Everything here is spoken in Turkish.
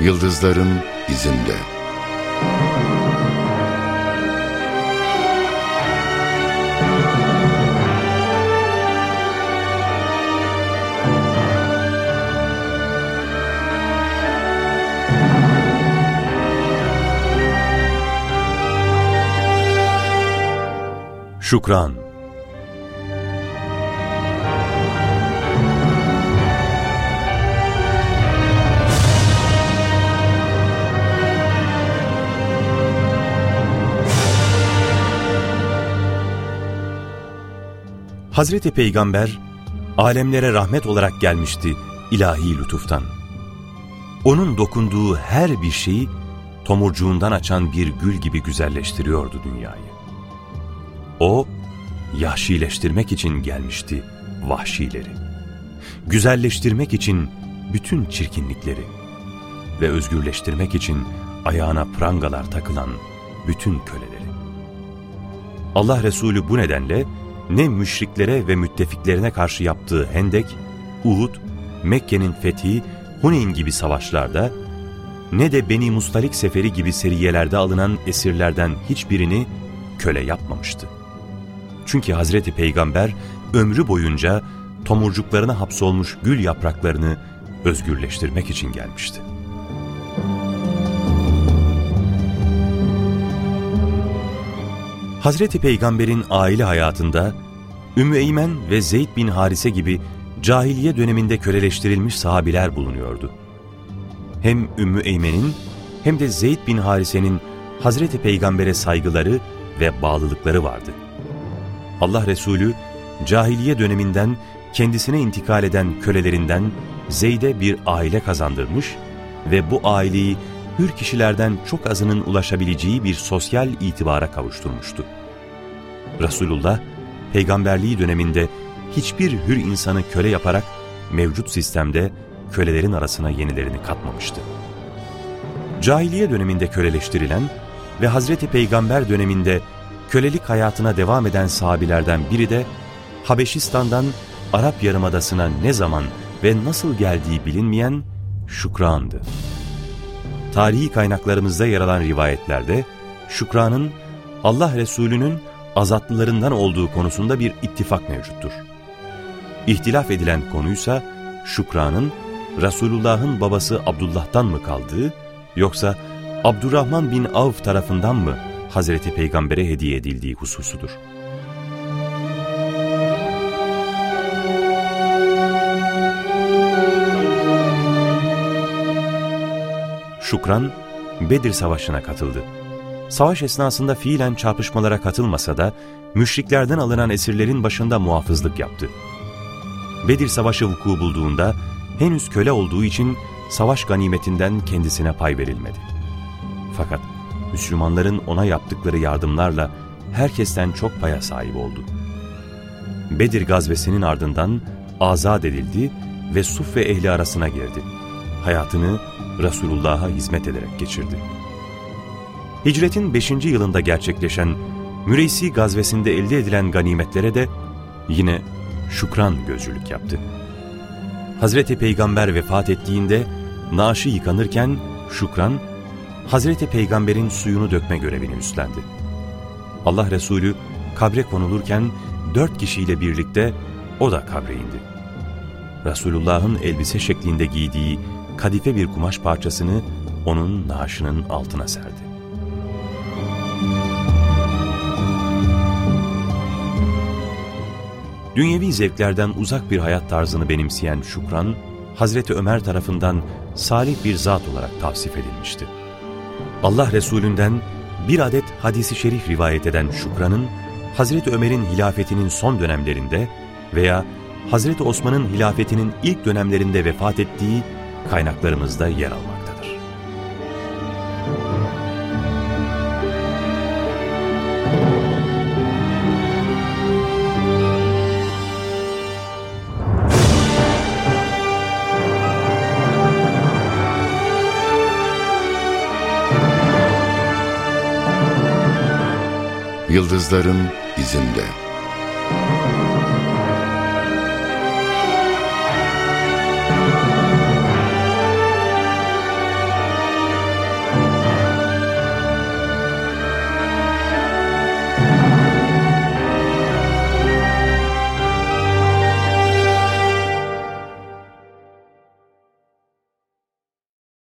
Yıldızların izinde. Şükran Hazreti Peygamber alemlere rahmet olarak gelmişti ilahi lütuftan. Onun dokunduğu her bir şeyi tomurcuğundan açan bir gül gibi güzelleştiriyordu dünyayı. O, yahşileştirmek için gelmişti vahşileri. Güzelleştirmek için bütün çirkinlikleri ve özgürleştirmek için ayağına prangalar takılan bütün köleleri. Allah Resulü bu nedenle ne müşriklere ve müttefiklerine karşı yaptığı Hendek, Uhud, Mekke'nin fethi, Huneyn gibi savaşlarda ne de Beni Mustalik seferi gibi seriyelerde alınan esirlerden hiçbirini köle yapmamıştı. Çünkü Hazreti Peygamber ömrü boyunca tomurcuklarına hapsolmuş gül yapraklarını özgürleştirmek için gelmişti. Hazreti Peygamber'in aile hayatında Ümmü Eymen ve Zeyd bin Harise gibi cahiliye döneminde köleleştirilmiş sahabiler bulunuyordu. Hem Ümmü Eymen'in hem de Zeyd bin Harise'nin Hazreti Peygamber'e saygıları ve bağlılıkları vardı. Allah Resulü cahiliye döneminden kendisine intikal eden kölelerinden Zeyd'e bir aile kazandırmış ve bu aileyi hür kişilerden çok azının ulaşabileceği bir sosyal itibara kavuşturmuştu. Resulullah, peygamberliği döneminde hiçbir hür insanı köle yaparak mevcut sistemde kölelerin arasına yenilerini katmamıştı. Cahiliye döneminde köleleştirilen ve Hazreti Peygamber döneminde kölelik hayatına devam eden sahabilerden biri de Habeşistan'dan Arap Yarımadası'na ne zaman ve nasıl geldiği bilinmeyen Şükran'dı. Tarihi kaynaklarımızda yer alan rivayetlerde Şükran'ın Allah Resulü'nün azatlılarından olduğu konusunda bir ittifak mevcuttur. İhtilaf edilen konuysa Şükran'ın Resulullah'ın babası Abdullah'tan mı kaldığı yoksa Abdurrahman bin Avf tarafından mı Hazreti Peygamber'e hediye edildiği hususudur. Şükran, Bedir Savaşı'na katıldı. Savaş esnasında fiilen çarpışmalara katılmasa da müşriklerden alınan esirlerin başında muhafızlık yaptı. Bedir Savaşı vuku bulduğunda henüz köle olduğu için savaş ganimetinden kendisine pay verilmedi. Fakat Müslümanların ona yaptıkları yardımlarla herkesten çok paya sahip oldu. Bedir gazvesinin ardından azat edildi ve Suf ve ehli arasına girdi. Hayatını Resulullah'a hizmet ederek geçirdi. Hicretin 5. yılında gerçekleşen Müreysi gazvesinde elde edilen ganimetlere de yine şükran gözcülük yaptı. Hazreti Peygamber vefat ettiğinde naaşı yıkanırken şükran, Hazreti Peygamber'in suyunu dökme görevini üstlendi. Allah Resulü kabre konulurken dört kişiyle birlikte o da kabre indi. Resulullah'ın elbise şeklinde giydiği kadife bir kumaş parçasını onun naaşının altına serdi. Dünyevi zevklerden uzak bir hayat tarzını benimseyen Şükran, Hazreti Ömer tarafından salih bir zat olarak tavsif edilmişti. Allah Resulünden bir adet hadisi şerif rivayet eden Şükran'ın, Hazreti Ömer'in hilafetinin son dönemlerinde veya Hazreti Osman'ın hilafetinin ilk dönemlerinde vefat ettiği kaynaklarımızda yer almaktadır. Yıldızların izinde.